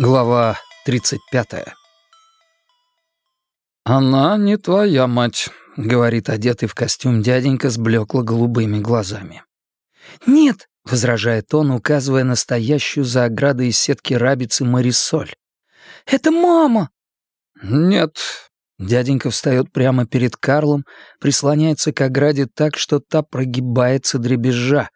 Глава 35. «Она не твоя мать», — говорит одетый в костюм дяденька с блекло-голубыми глазами. «Нет», — возражает он, указывая на стоящую за оградой из сетки рабицы Марисоль. «Это мама!» «Нет». Дяденька встает прямо перед Карлом, прислоняется к ограде так, что та прогибается дребезжа,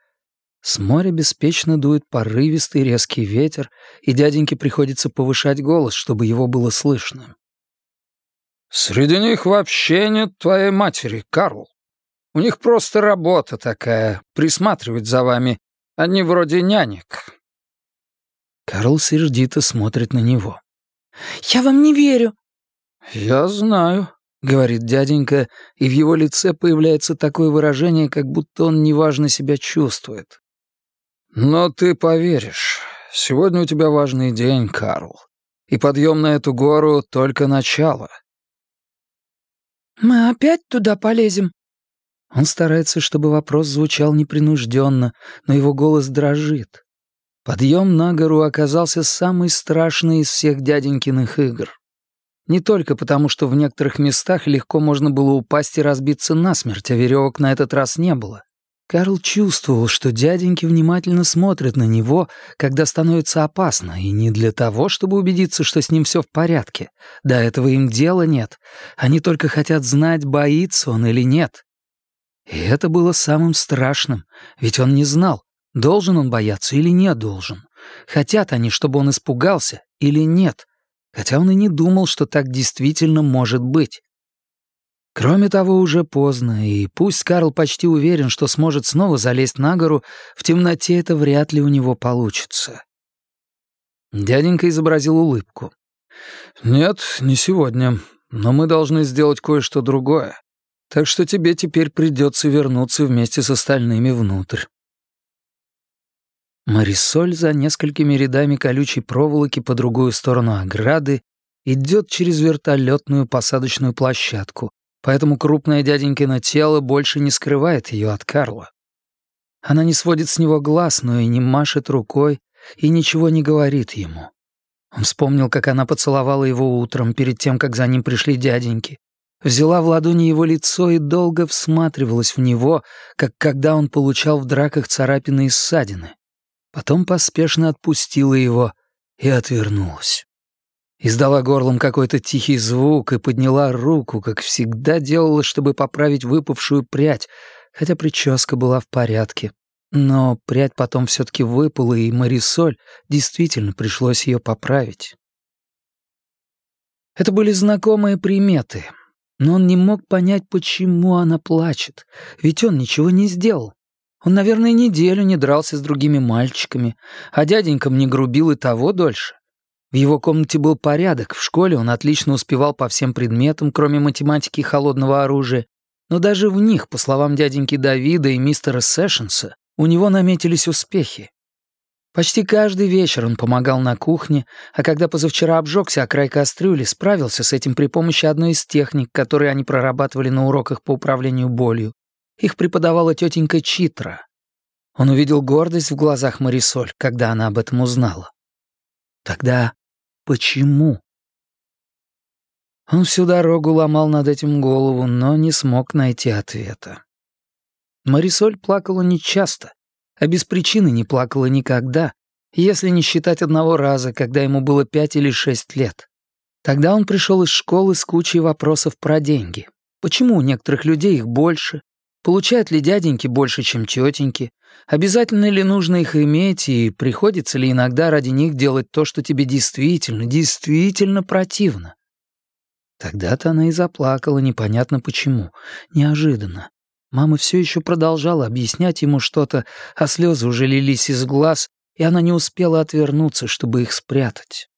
с моря беспечно дует порывистый резкий ветер, и дяденьке приходится повышать голос, чтобы его было слышно. «Среди них вообще нет твоей матери, Карл. У них просто работа такая, присматривать за вами. Они вроде нянек». Карл сердито смотрит на него. «Я вам не верю». «Я знаю», — говорит дяденька, и в его лице появляется такое выражение, как будто он неважно себя чувствует. «Но ты поверишь. Сегодня у тебя важный день, Карл. И подъем на эту гору — только начало». «Мы опять туда полезем?» Он старается, чтобы вопрос звучал непринужденно, но его голос дрожит. Подъем на гору оказался самый страшный из всех дяденькиных игр. Не только потому, что в некоторых местах легко можно было упасть и разбиться насмерть, а веревок на этот раз не было. Карл чувствовал, что дяденьки внимательно смотрят на него, когда становится опасно, и не для того, чтобы убедиться, что с ним все в порядке. До этого им дела нет. Они только хотят знать, боится он или нет. И это было самым страшным, ведь он не знал, должен он бояться или не должен. Хотят они, чтобы он испугался или нет, хотя он и не думал, что так действительно может быть. Кроме того, уже поздно, и пусть Карл почти уверен, что сможет снова залезть на гору, в темноте это вряд ли у него получится. Дяденька изобразил улыбку. «Нет, не сегодня, но мы должны сделать кое-что другое, так что тебе теперь придется вернуться вместе с остальными внутрь». Марисоль за несколькими рядами колючей проволоки по другую сторону ограды идет через вертолетную посадочную площадку, поэтому крупное дяденькино тело больше не скрывает ее от Карла. Она не сводит с него глаз, но и не машет рукой, и ничего не говорит ему. Он вспомнил, как она поцеловала его утром, перед тем, как за ним пришли дяденьки. Взяла в ладони его лицо и долго всматривалась в него, как когда он получал в драках царапины и ссадины. Потом поспешно отпустила его и отвернулась. Издала горлом какой-то тихий звук и подняла руку, как всегда делала, чтобы поправить выпавшую прядь, хотя прическа была в порядке. Но прядь потом все-таки выпала, и Марисоль действительно пришлось ее поправить. Это были знакомые приметы, но он не мог понять, почему она плачет, ведь он ничего не сделал. Он, наверное, неделю не дрался с другими мальчиками, а дяденькам не грубил и того дольше. В его комнате был порядок, в школе он отлично успевал по всем предметам, кроме математики и холодного оружия, но даже в них, по словам дяденьки Давида и мистера Сэшенса, у него наметились успехи. Почти каждый вечер он помогал на кухне, а когда позавчера обжегся о край кастрюли, справился с этим при помощи одной из техник, которые они прорабатывали на уроках по управлению болью. Их преподавала тетенька Читра. Он увидел гордость в глазах Марисоль, когда она об этом узнала. Тогда Почему? Он всю дорогу ломал над этим голову, но не смог найти ответа. Марисоль плакала нечасто, а без причины не плакала никогда, если не считать одного раза, когда ему было пять или шесть лет. Тогда он пришел из школы с кучей вопросов про деньги. Почему у некоторых людей их больше? Получают ли дяденьки больше, чем тетеньки? Обязательно ли нужно их иметь, и приходится ли иногда ради них делать то, что тебе действительно, действительно противно? Тогда-то она и заплакала, непонятно почему, неожиданно. Мама все еще продолжала объяснять ему что-то, а слезы уже лились из глаз, и она не успела отвернуться, чтобы их спрятать.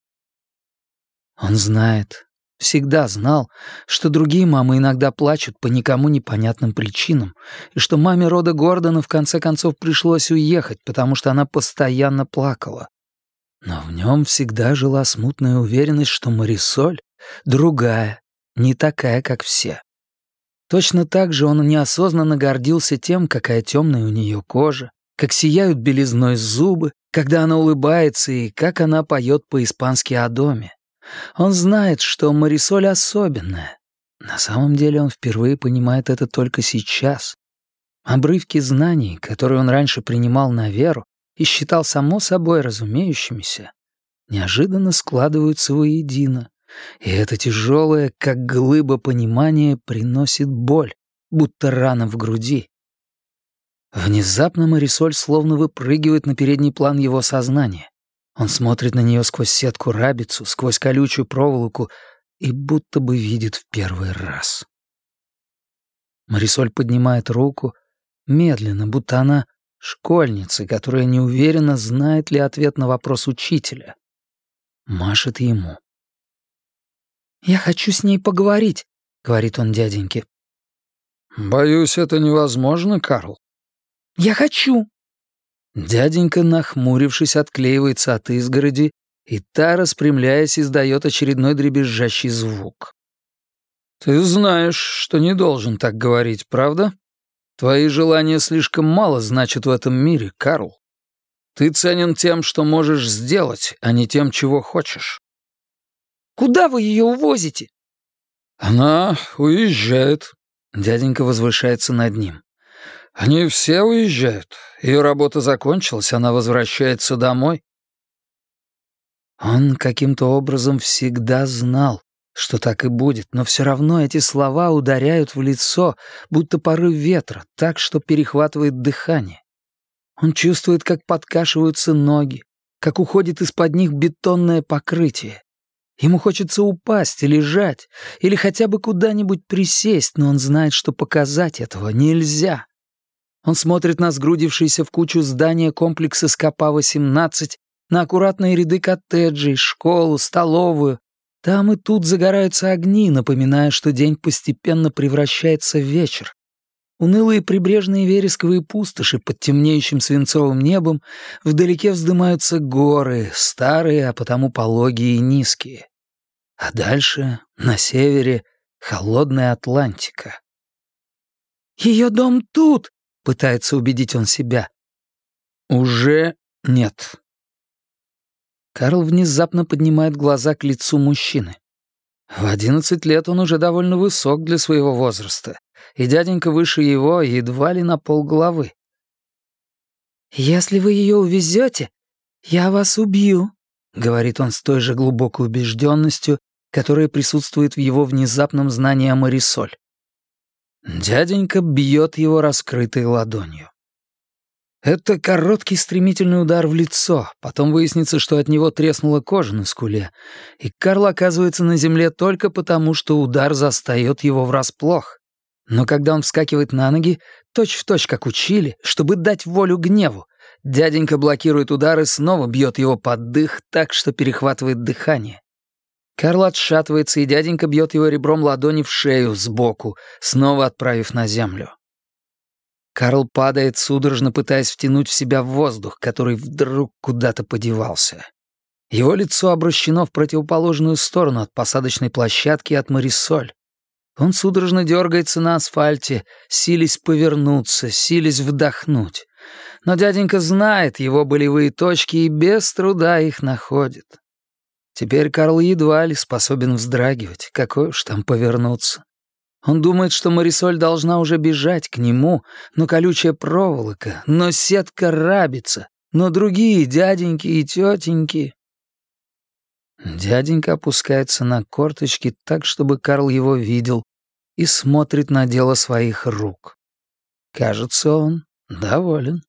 Он знает, всегда знал, что другие мамы иногда плачут по никому непонятным причинам, и что маме рода Гордона в конце концов пришлось уехать, потому что она постоянно плакала. Но в нем всегда жила смутная уверенность, что Марисоль другая, не такая, как все. Точно так же он неосознанно гордился тем, какая темная у нее кожа, как сияют белизной зубы, когда она улыбается и как она поет по-испански о доме. Он знает, что Марисоль особенная. На самом деле он впервые понимает это только сейчас. Обрывки знаний, которые он раньше принимал на веру и считал само собой разумеющимися, неожиданно складываются воедино. И это тяжелое, как глыба понимания, приносит боль, будто рана в груди. Внезапно Марисоль словно выпрыгивает на передний план его сознания. Он смотрит на нее сквозь сетку рабицу, сквозь колючую проволоку и будто бы видит в первый раз. Марисоль поднимает руку, медленно, будто она школьница, которая не уверена, знает ли ответ на вопрос учителя. Машет ему. «Я хочу с ней поговорить», — говорит он дяденьке. «Боюсь, это невозможно, Карл». «Я хочу». Дяденька, нахмурившись, отклеивается от изгороди, и та, распрямляясь, издает очередной дребезжащий звук. «Ты знаешь, что не должен так говорить, правда? Твои желания слишком мало значат в этом мире, Карл. Ты ценен тем, что можешь сделать, а не тем, чего хочешь». «Куда вы ее увозите?» «Она уезжает». Дяденька возвышается над ним. «Они все уезжают. Ее работа закончилась, она возвращается домой». Он каким-то образом всегда знал, что так и будет, но все равно эти слова ударяют в лицо, будто порыв ветра, так что перехватывает дыхание. Он чувствует, как подкашиваются ноги, как уходит из-под них бетонное покрытие. Ему хочется упасть лежать, или хотя бы куда-нибудь присесть, но он знает, что показать этого нельзя. Он смотрит на сгрудившиеся в кучу здания комплекса СКПа-18, на аккуратные ряды коттеджей, школу, столовую. Там и тут загораются огни, напоминая, что день постепенно превращается в вечер. Унылые прибрежные вересковые пустоши под темнеющим свинцовым небом вдалеке вздымаются горы, старые, а потому пологие и низкие. А дальше, на севере, холодная Атлантика. «Ее дом тут!» — пытается убедить он себя. «Уже нет». Карл внезапно поднимает глаза к лицу мужчины. В одиннадцать лет он уже довольно высок для своего возраста, и дяденька выше его едва ли на полголовы. «Если вы ее увезете, я вас убью», — говорит он с той же глубокой убежденностью, которая присутствует в его внезапном знании о Марисоль. Дяденька бьет его раскрытой ладонью. Это короткий стремительный удар в лицо, потом выяснится, что от него треснула кожа на скуле, и Карл оказывается на земле только потому, что удар застаёт его врасплох. Но когда он вскакивает на ноги, точь-в-точь точь как учили, чтобы дать волю гневу, дяденька блокирует удар и снова бьет его под дых так, что перехватывает дыхание. Карл отшатывается, и дяденька бьет его ребром ладони в шею сбоку, снова отправив на землю. Карл падает, судорожно пытаясь втянуть в себя воздух, который вдруг куда-то подевался. Его лицо обращено в противоположную сторону от посадочной площадки от Марисоль. Он судорожно дергается на асфальте, силясь повернуться, силясь вдохнуть. Но дяденька знает его болевые точки и без труда их находит. Теперь Карл едва ли способен вздрагивать, какой уж там повернуться. Он думает, что Марисоль должна уже бежать к нему, но колючая проволока, но сетка рабится, но другие дяденьки и тетеньки. Дяденька опускается на корточки так, чтобы Карл его видел, и смотрит на дело своих рук. Кажется, он доволен.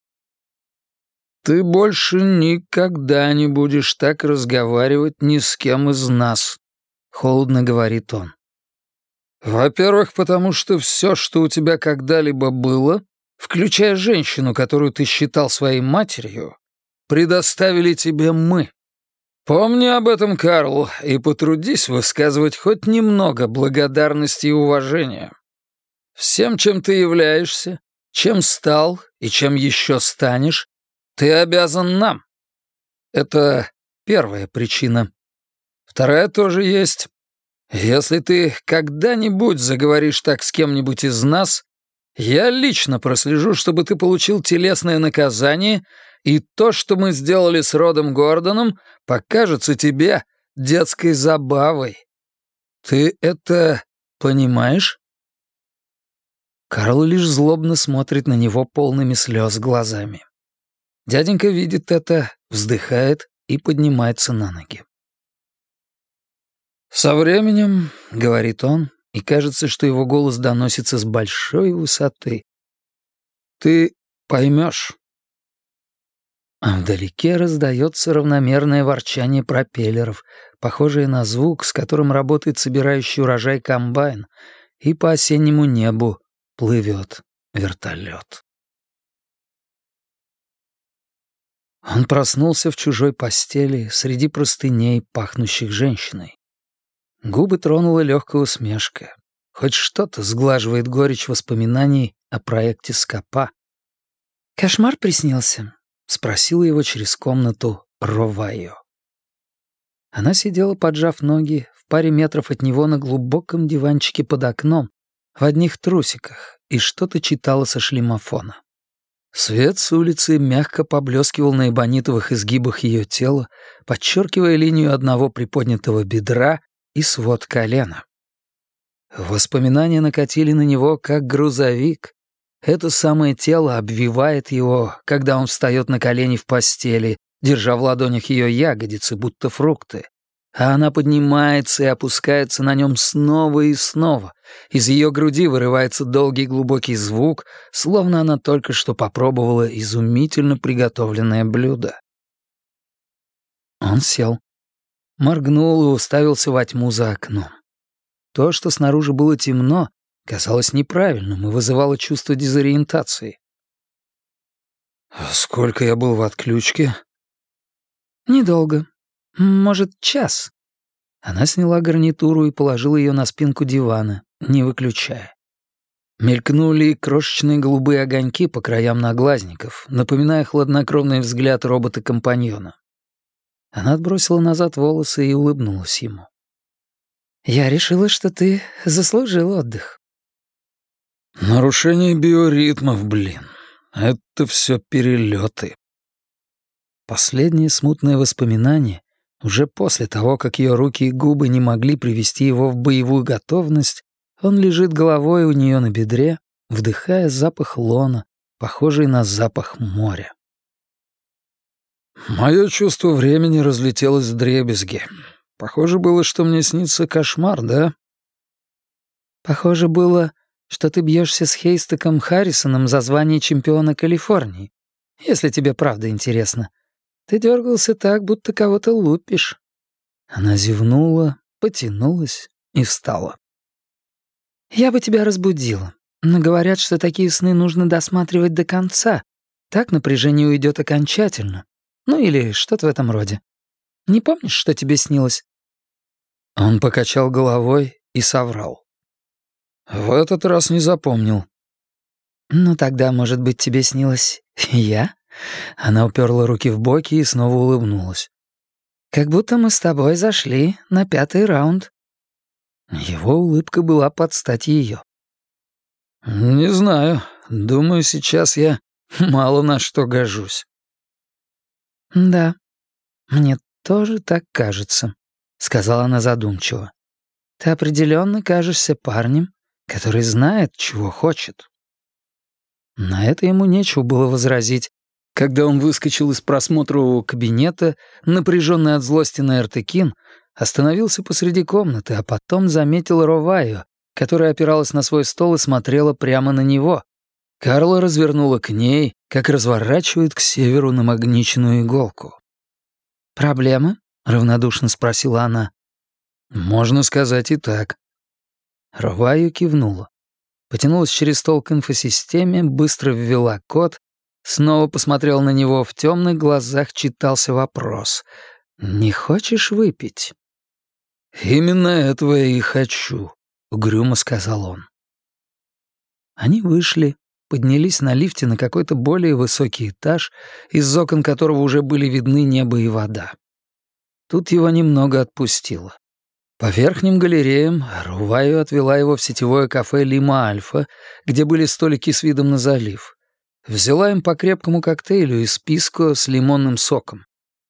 «Ты больше никогда не будешь так разговаривать ни с кем из нас», — холодно говорит он. «Во-первых, потому что все, что у тебя когда-либо было, включая женщину, которую ты считал своей матерью, предоставили тебе мы. Помни об этом, Карл, и потрудись высказывать хоть немного благодарности и уважения. Всем, чем ты являешься, чем стал и чем еще станешь, ты обязан нам. Это первая причина. Вторая тоже есть. Если ты когда-нибудь заговоришь так с кем-нибудь из нас, я лично прослежу, чтобы ты получил телесное наказание И то, что мы сделали с Родом Гордоном, покажется тебе детской забавой. Ты это понимаешь?» Карл лишь злобно смотрит на него полными слез глазами. Дяденька видит это, вздыхает и поднимается на ноги. «Со временем», — говорит он, и кажется, что его голос доносится с большой высоты. «Ты поймешь». А вдалеке раздается равномерное ворчание пропеллеров, похожее на звук, с которым работает собирающий урожай комбайн, и по осеннему небу плывет вертолет. Он проснулся в чужой постели среди простыней, пахнущих женщиной. Губы тронула легкая усмешка. Хоть что-то сглаживает горечь воспоминаний о проекте Скопа. «Кошмар приснился?» — спросила его через комнату Ровайо. Она сидела, поджав ноги, в паре метров от него на глубоком диванчике под окном, в одних трусиках, и что-то читала со шлемофона. Свет с улицы мягко поблескивал на эбонитовых изгибах ее тела, подчеркивая линию одного приподнятого бедра и свод колена. Воспоминания накатили на него, как грузовик. Это самое тело обвивает его, когда он встает на колени в постели, держа в ладонях ее ягодицы, будто фрукты. А она поднимается и опускается на нем снова и снова. Из ее груди вырывается долгий глубокий звук, словно она только что попробовала изумительно приготовленное блюдо. Он сел моргнул и уставился во тьму за окном. То, что снаружи было темно, казалось неправильным и вызывало чувство дезориентации. «Сколько я был в отключке?» «Недолго. Может, час». Она сняла гарнитуру и положила ее на спинку дивана, не выключая. Мелькнули крошечные голубые огоньки по краям наглазников, напоминая хладнокровный взгляд робота-компаньона. Она отбросила назад волосы и улыбнулась ему. «Я решила, что ты заслужил отдых». «Нарушение биоритмов, блин. Это все перелеты. Последнее смутное воспоминание, уже после того, как ее руки и губы не могли привести его в боевую готовность, он лежит головой у нее на бедре, вдыхая запах лона, похожий на запах моря. Мое чувство времени разлетелось в дребезги. Похоже было, что мне снится кошмар, да? Похоже было, что ты бьешься с Хейстеком Харрисоном за звание чемпиона Калифорнии, если тебе правда интересно. Ты дергался так, будто кого-то лупишь. Она зевнула, потянулась и встала. «Я бы тебя разбудила, но говорят, что такие сны нужно досматривать до конца. Так напряжение уйдет окончательно. Ну или что-то в этом роде. Не помнишь, что тебе снилось?» Он покачал головой и соврал. «В этот раз не запомнил». «Ну тогда, может быть, тебе снилось я?» Она уперла руки в боки и снова улыбнулась. «Как будто мы с тобой зашли на пятый раунд». Его улыбка была под стать ее. «Не знаю. Думаю, сейчас я мало на что гожусь». «Да, мне тоже так кажется», — сказала она задумчиво. «Ты определенно кажешься парнем, который знает, чего хочет». На это ему нечего было возразить. Когда он выскочил из просмотрового кабинета, напряженный от злости на Эртекин, остановился посреди комнаты, а потом заметил Роваю, которая опиралась на свой стол и смотрела прямо на него. Карла развернула к ней, как разворачивает к северу намагниченную иголку. «Проблемы?» — равнодушно спросила она. «Можно сказать и так». Роваю кивнула. Потянулась через стол к инфосистеме, быстро ввела код, снова посмотрел на него, в темных глазах читался вопрос. «Не хочешь выпить?» «Именно этого я и хочу», — угрюмо сказал он. Они вышли, поднялись на лифте на какой-то более высокий этаж, из окон которого уже были видны небо и вода. Тут его немного отпустило. По верхним галереям Руваю отвела его в сетевое кафе «Лима Альфа», где были столики с видом на залив. Взяла им по крепкому коктейлю из писко с лимонным соком.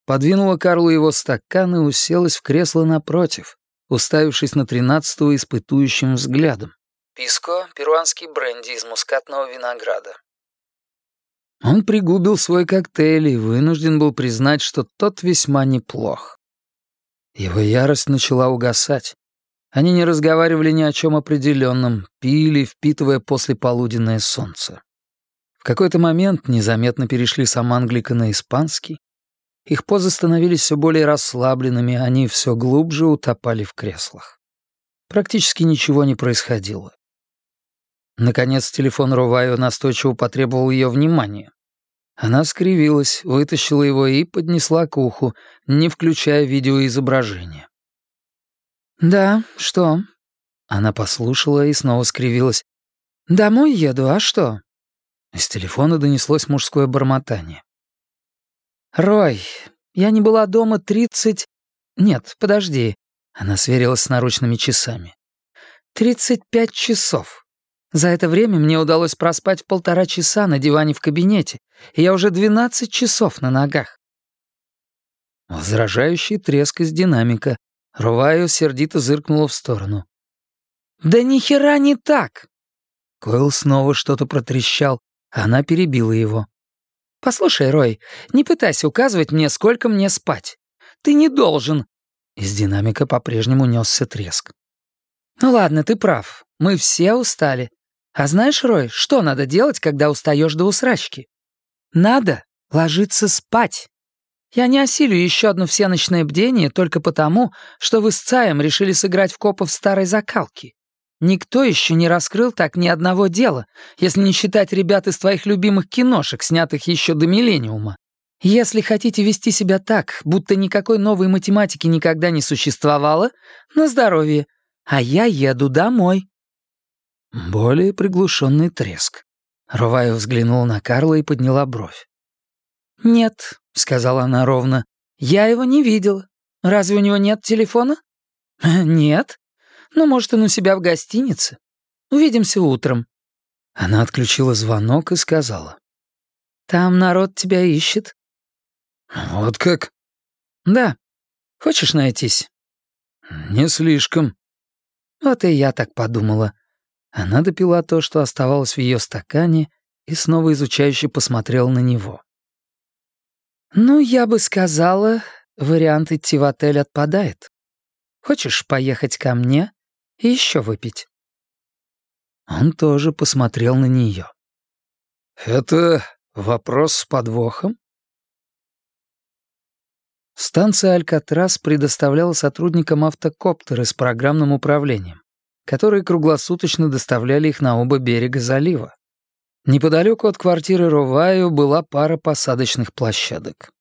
Подвинула Карлу его стакан и уселась в кресло напротив, уставившись на тринадцатого испытующим взглядом. Писко — перуанский бренди из мускатного винограда. Он пригубил свой коктейль и вынужден был признать, что тот весьма неплох. Его ярость начала угасать. Они не разговаривали ни о чем определенном, пили, впитывая послеполуденное солнце. В какой-то момент незаметно перешли с аманглика на испанский. Их позы становились все более расслабленными, они все глубже утопали в креслах. Практически ничего не происходило. Наконец телефон Руваю настойчиво потребовал ее внимания. Она скривилась, вытащила его и поднесла к уху, не включая видеоизображение. «Да, что?» Она послушала и снова скривилась. «Домой еду, а что?» Из телефона донеслось мужское бормотание. «Рой, я не была дома тридцать...» «Нет, подожди». Она сверилась с наручными часами. «Тридцать пять часов. За это время мне удалось проспать полтора часа на диване в кабинете, и я уже двенадцать часов на ногах. Возражающий треск из динамика. Руваю сердито зыркнула в сторону. «Да ни хера не так!» Койл снова что-то протрещал, она перебила его. «Послушай, Рой, не пытайся указывать мне, сколько мне спать. Ты не должен...» Из динамика по-прежнему несся треск. «Ну ладно, ты прав. Мы все устали. А знаешь, Рой, что надо делать, когда устаешь до усрачки? Надо ложиться спать. Я не осилю еще одно всеночное бдение только потому, что вы с Цаем решили сыграть в копов старой закалки. Никто еще не раскрыл так ни одного дела, если не считать ребят из твоих любимых киношек, снятых еще до миллениума. Если хотите вести себя так, будто никакой новой математики никогда не существовало, на здоровье. А я еду домой. Более приглушенный треск. Рувая взглянула на Карла и подняла бровь. «Нет», — сказала она ровно, — «я его не видела. Разве у него нет телефона?» «Нет. Ну, может, он у себя в гостинице. Увидимся утром». Она отключила звонок и сказала. «Там народ тебя ищет». «Вот как?» «Да. Хочешь найтись?» «Не слишком». Вот и я так подумала. Она допила то, что оставалось в ее стакане, и снова изучающе посмотрела на него. «Ну, я бы сказала, вариант идти в отель отпадает. Хочешь поехать ко мне и еще выпить?» Он тоже посмотрел на нее. «Это вопрос с подвохом?» Станция «Алькатрас» предоставляла сотрудникам автокоптеры с программным управлением которые круглосуточно доставляли их на оба берега залива. Неподалеку от квартиры Роваю была пара посадочных площадок.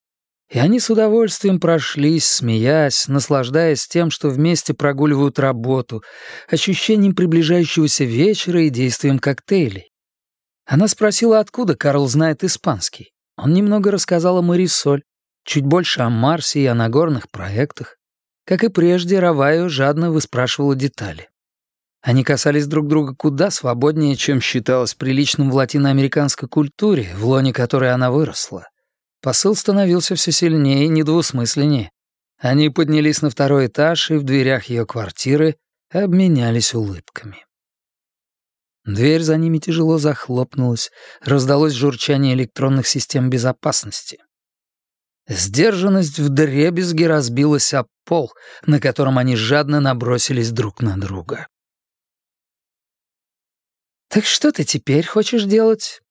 И они с удовольствием прошлись, смеясь, наслаждаясь тем, что вместе прогуливают работу, ощущением приближающегося вечера и действием коктейлей. Она спросила, откуда Карл знает испанский. Он немного рассказал о Марисоль, чуть больше о Марсе и о нагорных проектах. Как и прежде, Раваю жадно выспрашивала детали. Они касались друг друга куда свободнее, чем считалось приличным в латиноамериканской культуре, в лоне которой она выросла. Посыл становился все сильнее и недвусмысленнее. Они поднялись на второй этаж и в дверях ее квартиры обменялись улыбками. Дверь за ними тяжело захлопнулась, раздалось журчание электронных систем безопасности. Сдержанность вдребезги разбилась об пол, на котором они жадно набросились друг на друга. «Так что ты теперь хочешь делать?»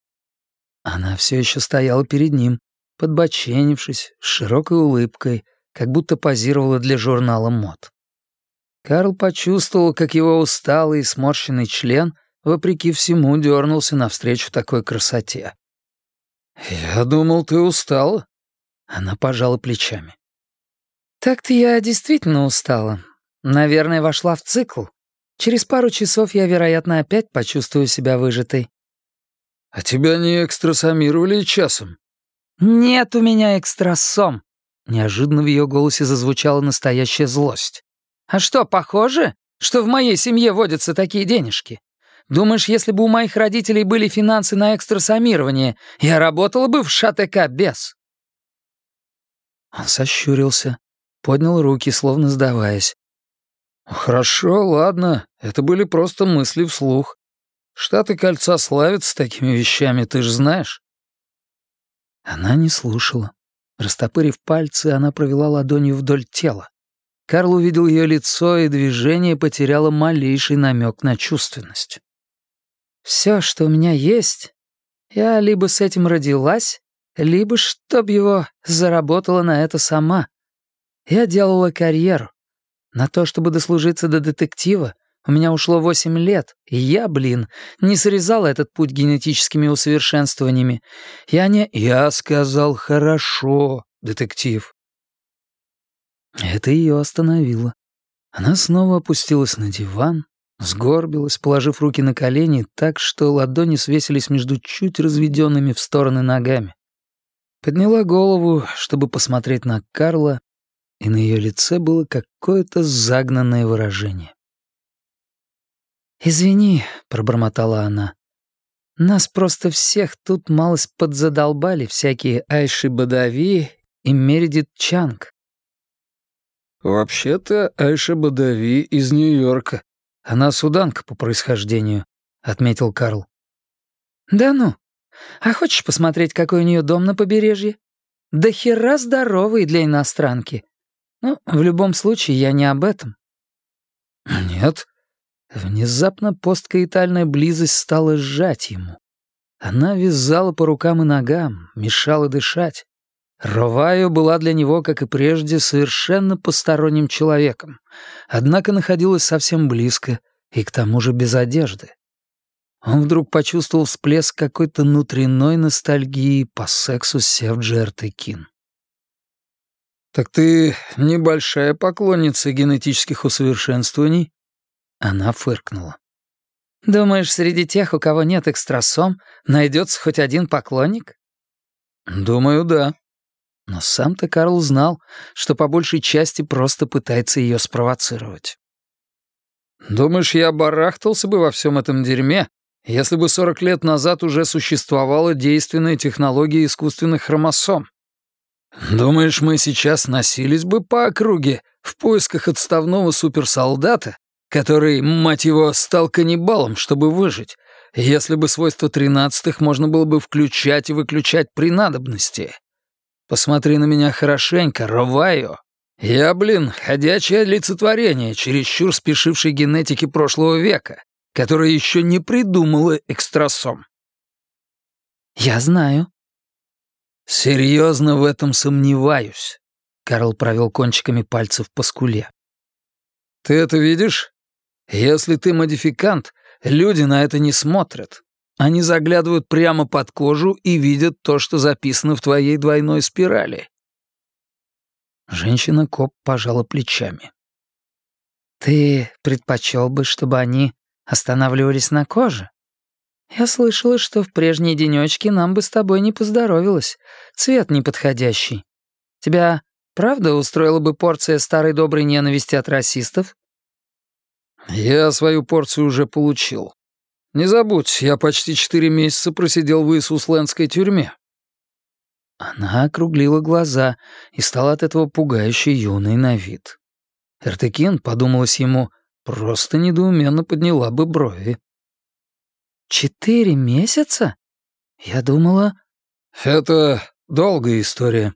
Она все еще стояла перед ним, подбоченившись, с широкой улыбкой, как будто позировала для журнала мод. Карл почувствовал, как его усталый и сморщенный член, вопреки всему, дернулся навстречу такой красоте. «Я думал, ты устала». Она пожала плечами. «Так-то я действительно устала. Наверное, вошла в цикл. Через пару часов я, вероятно, опять почувствую себя выжатой. А тебя не экстрасомировали часом? Нет у меня экстрасом. Неожиданно в ее голосе зазвучала настоящая злость. А что, похоже, что в моей семье водятся такие денежки? Думаешь, если бы у моих родителей были финансы на экстрасамирование, я работала бы в ШТК без?» Он сощурился, поднял руки, словно сдаваясь. «Хорошо, ладно, это были просто мысли вслух. Штаты кольца славятся такими вещами, ты же знаешь». Она не слушала. Растопырив пальцы, она провела ладонью вдоль тела. Карл увидел ее лицо, и движение потеряло малейший намек на чувственность. «Все, что у меня есть, я либо с этим родилась, либо, чтоб его, заработала на это сама. Я делала карьеру. На то, чтобы дослужиться до детектива, у меня ушло восемь лет, и я, блин, не срезала этот путь генетическими усовершенствованиями. Я не... Я сказал «хорошо», детектив. Это ее остановило. Она снова опустилась на диван, сгорбилась, положив руки на колени так, что ладони свесились между чуть разведенными в стороны ногами. Подняла голову, чтобы посмотреть на Карла, и на ее лице было какое-то загнанное выражение. «Извини», — пробормотала она. «Нас просто всех тут малость подзадолбали всякие Айши Бадави и Мередит Чанг. «Вообще-то Айша Бадави из Нью-Йорка. Она суданка по происхождению», — отметил Карл. «Да ну? А хочешь посмотреть, какой у нее дом на побережье? Да хера здоровый для иностранки. Ну, в любом случае, я не об этом». «Нет». Внезапно посткаитальная близость стала сжать ему. Она вязала по рукам и ногам, мешала дышать. Ровайо была для него, как и прежде, совершенно посторонним человеком, однако находилась совсем близко и к тому же без одежды. Он вдруг почувствовал всплеск какой-то внутренной ностальгии по сексу с Севджертой Кин. «Так ты небольшая поклонница генетических усовершенствований?» Она фыркнула. «Думаешь, среди тех, у кого нет экстрасом, найдется хоть один поклонник?» «Думаю, да», но сам-то Карл знал, что по большей части просто пытается ее спровоцировать. «Думаешь, я барахтался бы во всем этом дерьме, если бы 40 лет назад уже существовала действенная технология искусственных хромосом? Думаешь, мы сейчас носились бы по округе в поисках отставного суперсолдата, который, мать его, стал каннибалом, чтобы выжить, если бы свойства тринадцатых можно было бы включать и выключать при надобности?» Посмотри на меня хорошенько, Ровайо. Я, блин, ходячее олицетворение чересчур спешившей генетики прошлого века, которая еще не придумала экстрасом. Я знаю. Серьезно в этом сомневаюсь. Карл провел кончиками пальцев по скуле. Ты это видишь? Если ты модификант, люди на это не смотрят. Они заглядывают прямо под кожу и видят то, что записано в твоей двойной спирали. Женщина-коп пожала плечами. «Ты предпочел бы, чтобы они останавливались на коже? Я слышала, что в прежние денечки нам бы с тобой не поздоровилось. Цвет неподходящий. Тебя правда устроила бы порция старой доброй ненависти от расистов?» «Я свою порцию уже получил. Не забудь, я почти четыре месяца просидел в Иисуслендской тюрьме». Она округлила глаза и стала от этого пугающе юной на вид. Эртекин, подумалось ему, просто недоуменно подняла бы брови. «Четыре месяца? Я думала...» «Это долгая история.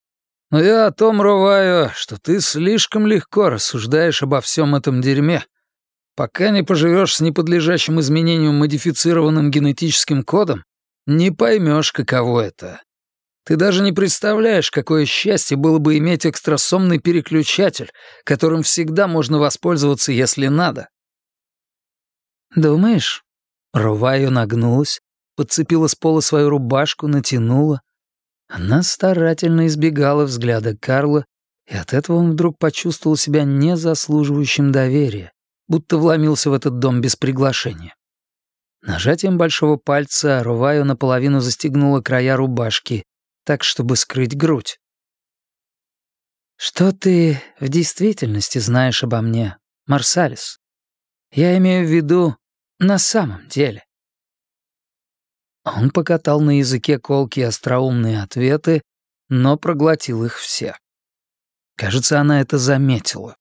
Но я о том руваю, что ты слишком легко рассуждаешь обо всем этом дерьме. Пока не поживешь с неподлежащим изменению модифицированным генетическим кодом, не поймешь, каково это. Ты даже не представляешь, какое счастье было бы иметь экстрасомный переключатель, которым всегда можно воспользоваться, если надо. «Думаешь?» Руваю нагнулась, подцепила с пола свою рубашку, натянула. Она старательно избегала взгляда Карла, и от этого он вдруг почувствовал себя незаслуживающим доверия будто вломился в этот дом без приглашения. Нажатием большого пальца Руваю наполовину застегнула края рубашки, так, чтобы скрыть грудь. «Что ты в действительности знаешь обо мне, Марсалис? Я имею в виду, на самом деле?» Он покатал на языке колки остроумные ответы, но проглотил их все. Кажется, она это заметила.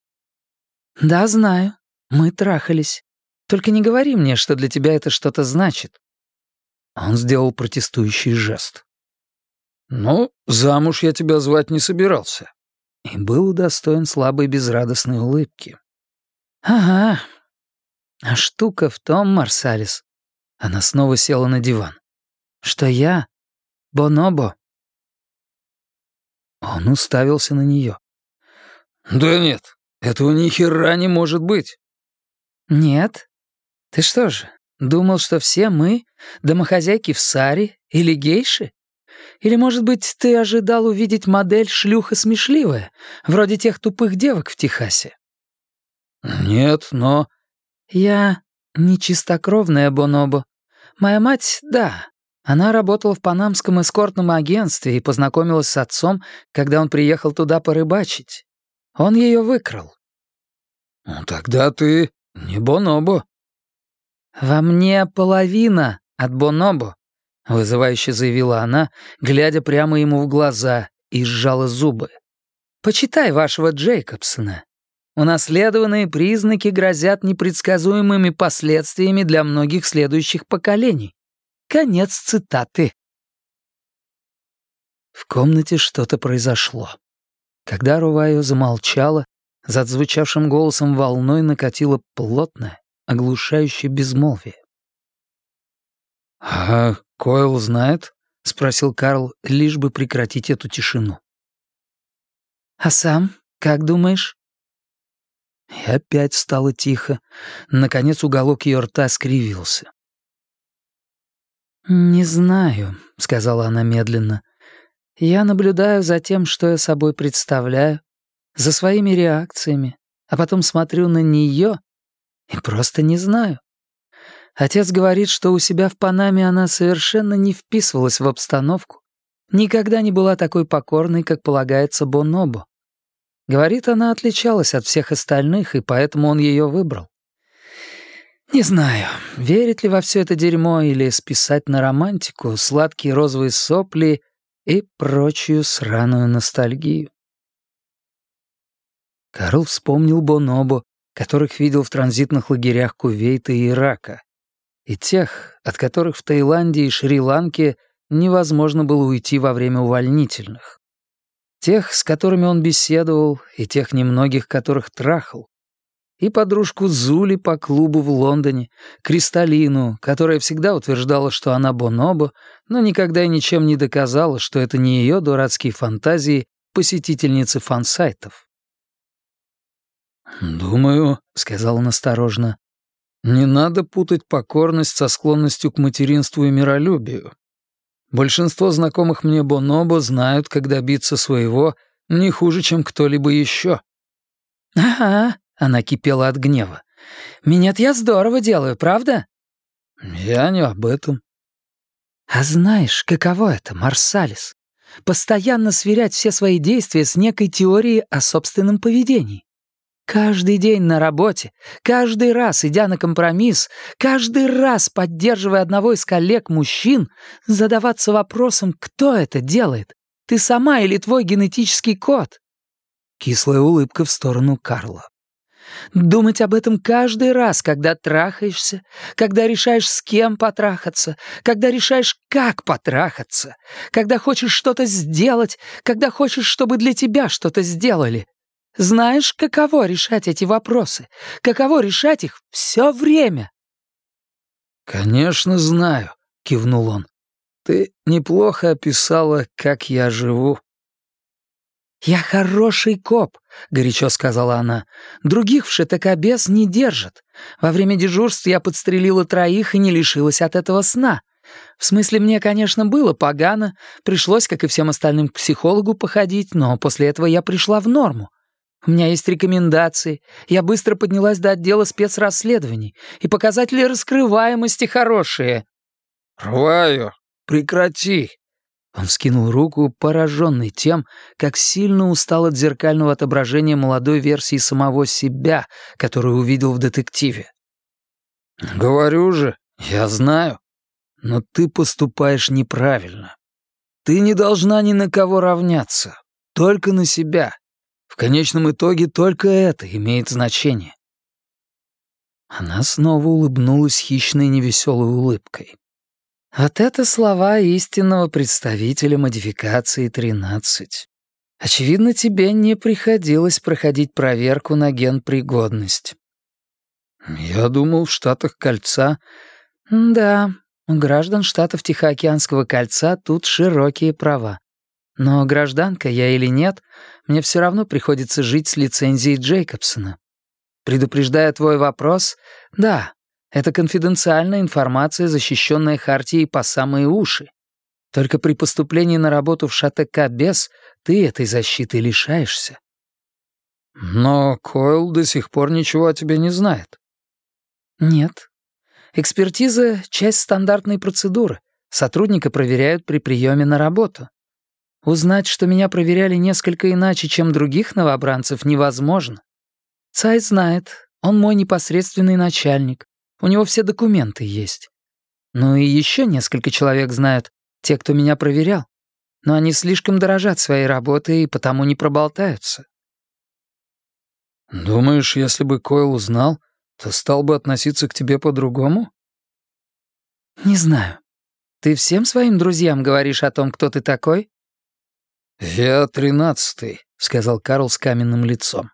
«Да, знаю. Мы трахались. Только не говори мне, что для тебя это что-то значит». Он сделал протестующий жест. «Ну, замуж я тебя звать не собирался». И был удостоен слабой безрадостной улыбки. «Ага. А штука в том, Марсалис...» Она снова села на диван. «Что я Бонобо». Он уставился на нее. «Да нет, этого ни хера не может быть». «Нет? Ты что же, думал, что все мы домохозяйки в Саре или гейши? Или, может быть, ты ожидал увидеть модель шлюха смешливая, вроде тех тупых девок в Техасе?» «Нет, но...» «Я не чистокровная Бонобо. Моя мать — да. Она работала в панамском эскортном агентстве и познакомилась с отцом, когда он приехал туда порыбачить. Он ее выкрал». «Ну, «Тогда ты не Бонобо». «Во мне половина от Бонобо», — вызывающе заявила она, глядя прямо ему в глаза, и сжала зубы. «Почитай вашего Джейкобсона. Унаследованные признаки грозят непредсказуемыми последствиями для многих следующих поколений. Конец цитаты. В комнате что-то произошло. Когда Рувайо замолчала, за отзвучавшим голосом волной накатило плотное, оглушающее безмолвие. «А Койл знает?» — спросил Карл, лишь бы прекратить эту тишину. «А сам, как думаешь?» И опять стало тихо. Наконец уголок ее рта скривился. «Не знаю», — сказала она медленно. «Я наблюдаю за тем, что я собой представляю, за своими реакциями, а потом смотрю на нее и просто не знаю. Отец говорит, что у себя в Панаме она совершенно не вписывалась в обстановку, никогда не была такой покорной, как полагается Бонобо. Говорит, она отличалась от всех остальных, и поэтому он ее выбрал. Не знаю, верить ли во все это дерьмо или списать на романтику, сладкие розовые сопли и прочую сраную ностальгию. Карл вспомнил Бонобо, которых видел в транзитных лагерях Кувейта и Ирака, и тех, от которых в Таиланде и Шри-Ланке невозможно было уйти во время увольнительных. Тех, с которыми он беседовал, и тех немногих, которых трахал. И подружку Зули по клубу в Лондоне, Кристалину, которая всегда утверждала, что она бонобо, но никогда и ничем не доказала, что это не ее дурацкие фантазии посетительницы фансайтов. «Думаю», — сказал он осторожно, — «не надо путать покорность со склонностью к материнству и миролюбию. Большинство знакомых мне Бонобо знают, как добиться своего не хуже, чем кто-либо еще. «Ага», — она кипела от гнева. «Меня-то я здорово делаю, правда?» «Я не об этом». «А знаешь, каково это, Марсалис? Постоянно сверять все свои действия с некой теорией о собственном поведении. Каждый день на работе, каждый раз идя на компромисс, каждый раз поддерживая одного из коллег-мужчин, задаваться вопросом, кто это делает, ты сама или твой генетический код? Кислая улыбка в сторону Карла. Думать об этом каждый раз, когда трахаешься, когда решаешь, с кем потрахаться, когда решаешь, как потрахаться, когда хочешь что-то сделать, когда хочешь, чтобы для тебя что-то сделали. Знаешь, каково решать эти вопросы? Каково решать их все время?» «Конечно знаю», — кивнул он. «Ты неплохо описала, как я живу». «Я хороший коп», — горячо сказала она. «Других в шитокобес не держат. Во время дежурств я подстрелила троих и не лишилась от этого сна. В смысле, мне, конечно, было погано, пришлось, как и всем остальным, к психологу походить, но после этого я пришла в норму. У меня есть рекомендации. Я быстро поднялась до отдела спецрасследований. И показатели раскрываемости хорошие». «Рваю, прекрати!» Он скинул руку, пораженный тем, как сильно устал от зеркального отображения молодой версии самого себя, которую увидел в детективе. «Говорю же, я знаю. Но ты поступаешь неправильно. Ты не должна ни на кого равняться, только на себя. В конечном итоге только это имеет значение». Она снова улыбнулась хищной невеселой улыбкой. Вот это слова истинного представителя модификации 13. Очевидно, тебе не приходилось проходить проверку на генпригодность. Я думал, в Штатах Кольца... Да, у граждан штатов Тихоокеанского кольца тут широкие права. Но гражданка я или нет, мне все равно приходится жить с лицензией Джейкобсона. Предупреждая твой вопрос, да, это конфиденциальная информация, защищенная Хартией по самые уши. Только при поступлении на работу в ШТК без ты этой защиты лишаешься. Но Койл до сих пор ничего о тебе не знает. Нет. Экспертиза — часть стандартной процедуры. Сотрудника проверяют при приеме на работу. Узнать, что меня проверяли несколько иначе, чем других новобранцев, невозможно. Цай знает, он мой непосредственный начальник. У него все документы есть. Ну и еще несколько человек знают, те, кто меня проверял. Но они слишком дорожат своей работой и потому не проболтаются. «Думаешь, если бы Койл узнал, то стал бы относиться к тебе по-другому?» «Не знаю. Ты всем своим друзьям говоришь о том, кто ты такой?» «Я тринадцатый», — сказал Карл с каменным лицом.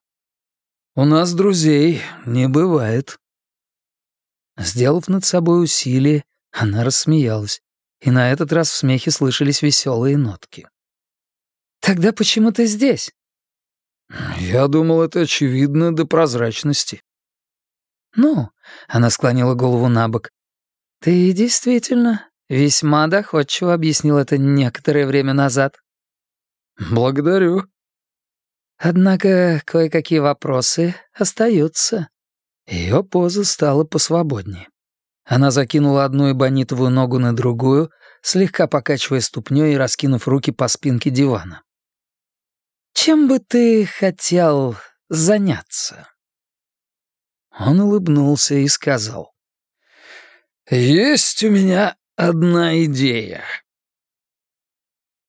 «У нас друзей не бывает». Сделав над собой усилие, она рассмеялась, и на этот раз в смехе слышались веселые нотки. «Тогда почему ты здесь?» «Я думал, это очевидно до прозрачности». «Ну», — она склонила голову на бок, «ты действительно весьма доходчиво объяснил это некоторое время назад». «Благодарю». «Однако кое-какие вопросы остаются». Ее поза стала посвободнее. Она закинула одну эбонитовую ногу на другую, слегка покачивая ступней и раскинув руки по спинке дивана. «Чем бы ты хотел заняться?» Он улыбнулся и сказал. «Есть у меня одна идея».